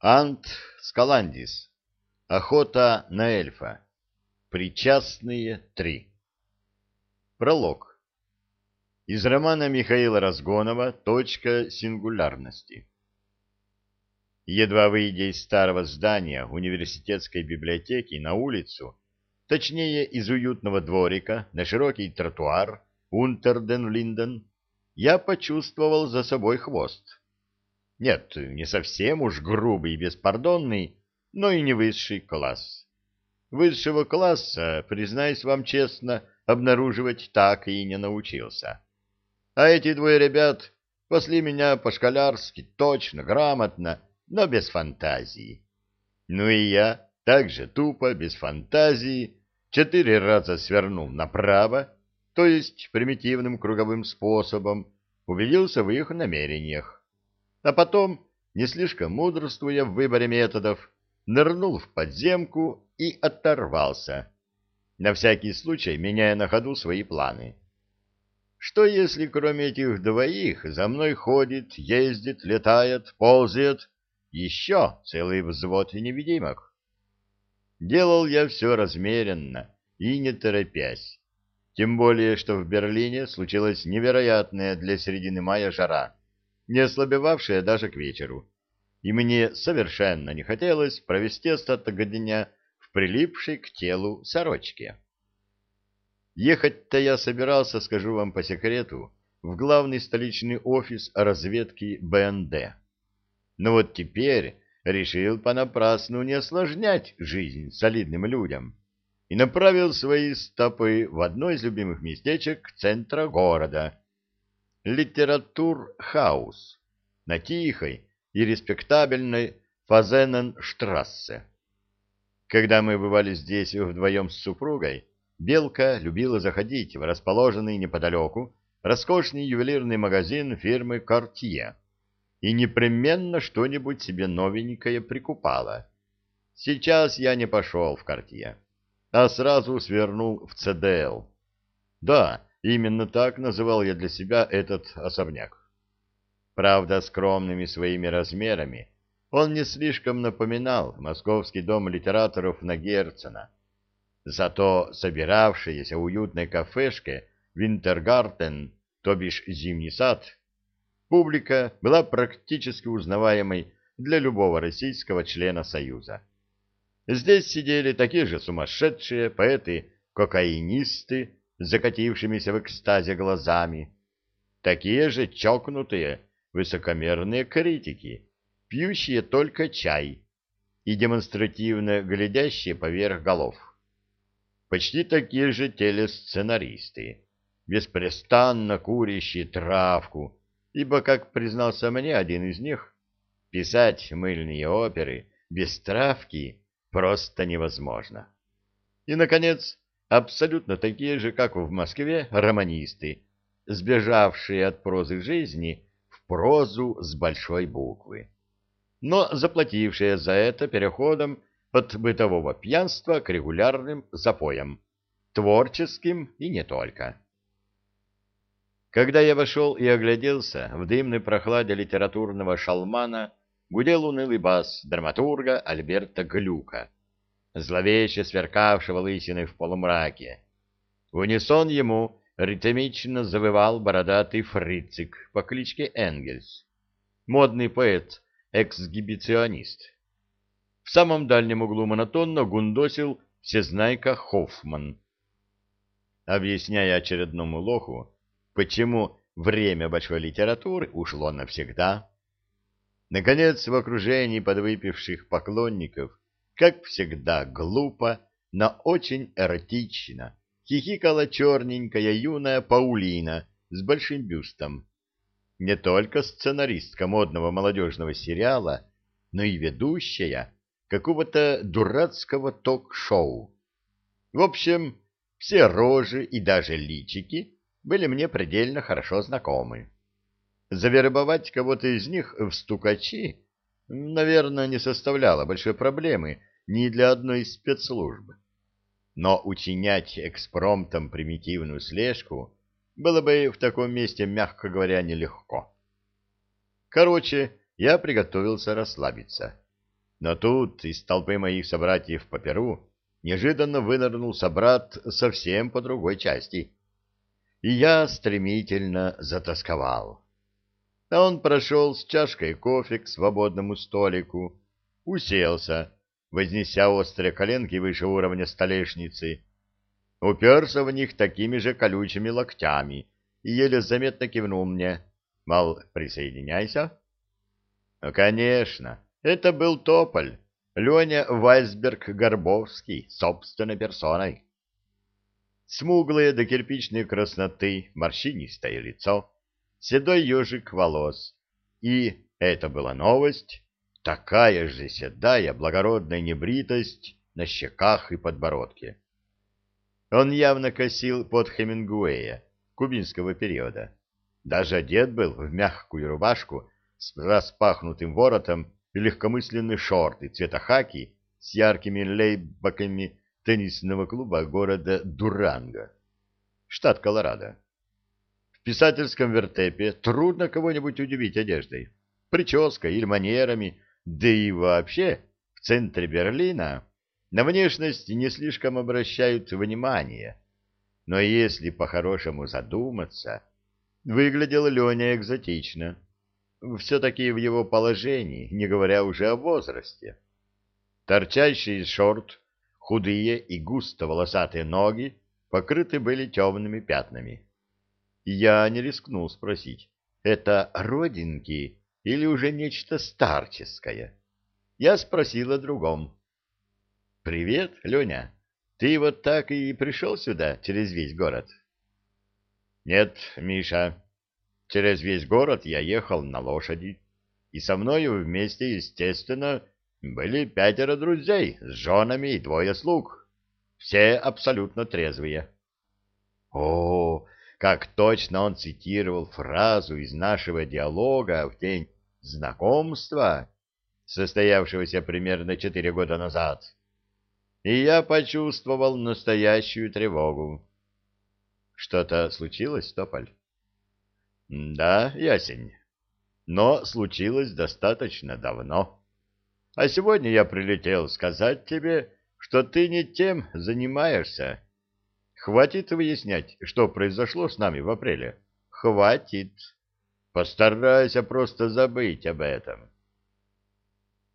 Ант Скаландис. Охота на эльфа. Причастные три. Пролог. Из романа Михаила Разгонова «Точка сингулярности». Едва выйдя из старого здания университетской библиотеки на улицу, точнее из уютного дворика на широкий тротуар Унтерден-Линден, я почувствовал за собой хвост. Нет, не совсем уж грубый и беспардонный, но и не высший класс. Высшего класса, признаюсь вам честно, обнаруживать так и не научился. А эти двое ребят пошли меня по-школярски, точно, грамотно, но без фантазии. Ну и я, также тупо, без фантазии, четыре раза свернул направо, то есть примитивным круговым способом, убедился в их намерениях а потом, не слишком мудрствуя в выборе методов, нырнул в подземку и оторвался, на всякий случай меняя на ходу свои планы. Что если кроме этих двоих за мной ходит, ездит, летает, ползает еще целый взвод невидимок? Делал я все размеренно и не торопясь, тем более, что в Берлине случилась невероятная для середины мая жара не ослабевавшая даже к вечеру, и мне совершенно не хотелось провести остаток дня в прилипшей к телу сорочке. Ехать-то я собирался, скажу вам по секрету, в главный столичный офис разведки БНД. Но вот теперь решил понапрасну не осложнять жизнь солидным людям и направил свои стопы в одно из любимых местечек центра города, литератур-хаус на тихой и респектабельной Фазененштрассе. Когда мы бывали здесь вдвоем с супругой, Белка любила заходить в расположенный неподалеку роскошный ювелирный магазин фирмы «Кортье» и непременно что-нибудь себе новенькое прикупала. Сейчас я не пошел в «Кортье», а сразу свернул в «ЦДЛ». Да, Именно так называл я для себя этот особняк. Правда, скромными своими размерами он не слишком напоминал московский дом литераторов на Герцена. Зато собиравшаяся уютной кафешке Винтергартен, то бишь зимний сад, публика была практически узнаваемой для любого российского члена Союза. Здесь сидели такие же сумасшедшие поэты-кокаинисты, закатившимися в экстазе глазами, такие же чокнутые, высокомерные критики, пьющие только чай и демонстративно глядящие поверх голов. Почти такие же телесценаристы, беспрестанно курящие травку, ибо, как признался мне один из них, писать мыльные оперы без травки просто невозможно. И, наконец, абсолютно такие же, как в Москве, романисты, сбежавшие от прозы жизни в прозу с большой буквы, но заплатившие за это переходом от бытового пьянства к регулярным запоям, творческим и не только. Когда я вошел и огляделся, в дымной прохладе литературного шалмана гудел унылый бас драматурга Альберта Глюка — зловеще сверкавшего лысиной в полумраке. В унисон ему ритмично завывал бородатый фрицик по кличке Энгельс, модный поэт-эксгибиционист. В самом дальнем углу монотонно гундосил всезнайка Хоффман, объясняя очередному лоху, почему время большой литературы ушло навсегда. Наконец, в окружении подвыпивших поклонников как всегда глупо, но очень эротично, хихикала черненькая юная Паулина с большим бюстом. Не только сценаристка модного молодежного сериала, но и ведущая какого-то дурацкого ток-шоу. В общем, все рожи и даже личики были мне предельно хорошо знакомы. Завербовать кого-то из них в стукачи, наверное, не составляло большой проблемы, ни для одной из спецслужб. Но учинять экспромтом примитивную слежку было бы в таком месте, мягко говоря, нелегко. Короче, я приготовился расслабиться. Но тут из толпы моих собратьев по Перу неожиданно вынырнул собрат совсем по другой части. И я стремительно затасковал. А он прошел с чашкой кофе к свободному столику, уселся, вознеся острые коленки выше уровня столешницы, уперся в них такими же колючими локтями и еле заметно кивнул мне, мол, присоединяйся. Ну, конечно, это был Тополь, Леня Вайсберг-Горбовский, собственной персоной. Смуглые до кирпичной красноты, морщинистое лицо, седой ежик волос. И, это была новость, такая же седая, благородная небритость на щеках и подбородке. Он явно косил под Хемингуэя кубинского периода. Даже одет был в мягкую рубашку с распахнутым воротом и легкомысленные шорты цвета хаки с яркими лейбаками теннисного клуба города Дуранго, штат Колорадо. В писательском вертепе трудно кого-нибудь удивить одеждой, прической или манерами, да и вообще в центре Берлина на внешность не слишком обращают внимание. Но если по-хорошему задуматься, выглядел Леня экзотично. Все-таки в его положении, не говоря уже о возрасте. Торчащие из шорт, худые и густо волосатые ноги покрыты были темными пятнами. Я не рискнул спросить, это родинки или уже нечто старческое? Я спросил о другом. «Привет, Леня. Ты вот так и пришел сюда через весь город?» «Нет, Миша. Через весь город я ехал на лошади, и со мною вместе, естественно, были пятеро друзей с женами и двое слуг. Все абсолютно трезвые». «О, как точно он цитировал фразу из нашего диалога в день знакомства, состоявшегося примерно четыре года назад!» и я почувствовал настоящую тревогу. Что-то случилось, Тополь? Да, ясень. Но случилось достаточно давно. А сегодня я прилетел сказать тебе, что ты не тем занимаешься. Хватит выяснять, что произошло с нами в апреле. Хватит. Постарайся просто забыть об этом.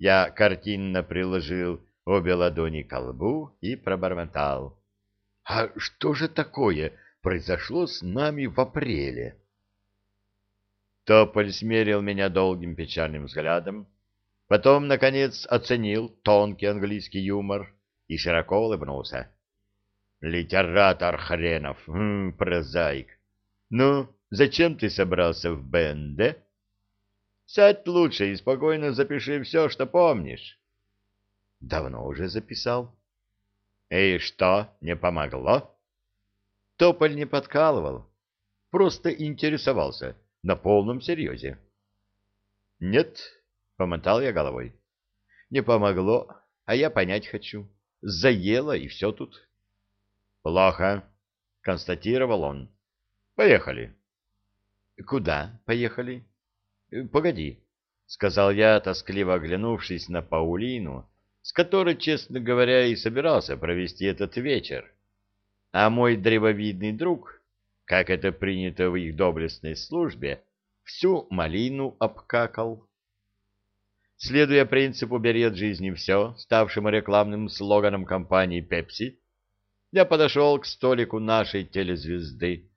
Я картинно приложил обе ладони к лбу и пробормотал. — А что же такое произошло с нами в апреле? Тополь смерил меня долгим печальным взглядом, потом, наконец, оценил тонкий английский юмор и широко улыбнулся. — Литератор хренов, м прозаик. Ну, зачем ты собрался в БНД? Сядь лучше и спокойно запиши все, что помнишь. Давно уже записал. И что, не помогло? Тополь не подкалывал, просто интересовался на полном серьезе. Нет, помотал я головой. Не помогло, а я понять хочу. Заело, и все тут. Плохо, констатировал он. Поехали. Куда поехали? Погоди, сказал я, тоскливо оглянувшись на Паулину, с которой, честно говоря, и собирался провести этот вечер. А мой древовидный друг, как это принято в их доблестной службе, всю малину обкакал. Следуя принципу «бери от жизни все», ставшему рекламным слоганом компании «Пепси», я подошел к столику нашей телезвезды,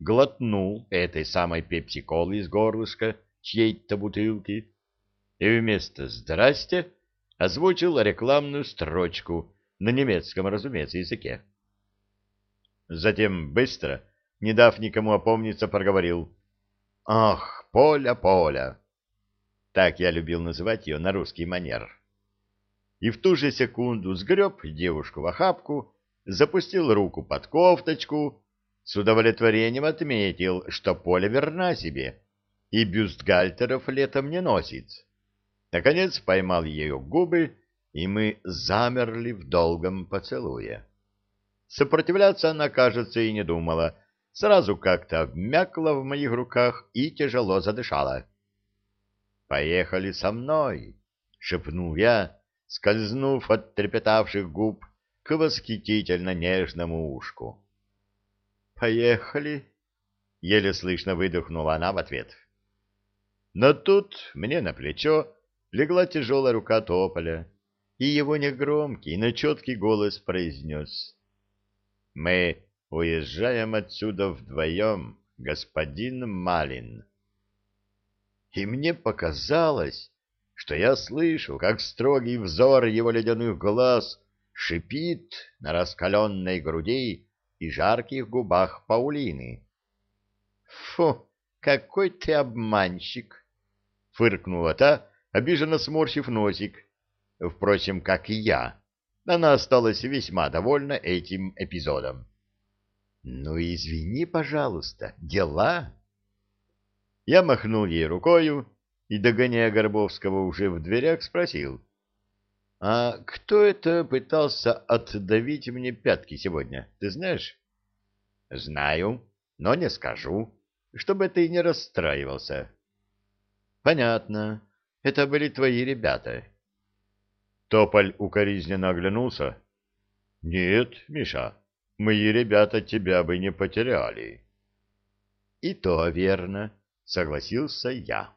глотнул этой самой пепси-колы из горлышка чьей-то бутылки и вместо «здрасте» озвучил рекламную строчку на немецком, разумеется, языке. Затем быстро, не дав никому опомниться, проговорил «Ах, Поля, Поля!» Так я любил называть ее на русский манер. И в ту же секунду сгреб девушку в охапку, запустил руку под кофточку, с удовлетворением отметил, что Поля верна себе, и бюстгальтеров летом не носит. Наконец поймал ее губы, и мы замерли в долгом поцелуе. Сопротивляться она, кажется, и не думала. Сразу как-то обмякла в моих руках и тяжело задышала. «Поехали со мной!» — шепнул я, скользнув от трепетавших губ к восхитительно нежному ушку. «Поехали!» — еле слышно выдохнула она в ответ. Но тут мне на плечо легла тяжелая рука тополя, и его негромкий, но четкий голос произнес. «Мы уезжаем отсюда вдвоем, господин Малин». И мне показалось, что я слышу, как строгий взор его ледяных глаз шипит на раскаленной груди и жарких губах Паулины. «Фу, какой ты обманщик!» — фыркнула та, обиженно сморщив носик. Впрочем, как и я. Она осталась весьма довольна этим эпизодом. «Ну, извини, пожалуйста, дела?» Я махнул ей рукою и, догоняя Горбовского уже в дверях, спросил. — А кто это пытался отдавить мне пятки сегодня, ты знаешь? — Знаю, но не скажу, чтобы ты не расстраивался. — Понятно. Это были твои ребята. Тополь укоризненно оглянулся. — Нет, Миша, мои ребята тебя бы не потеряли. — И то верно, — согласился я.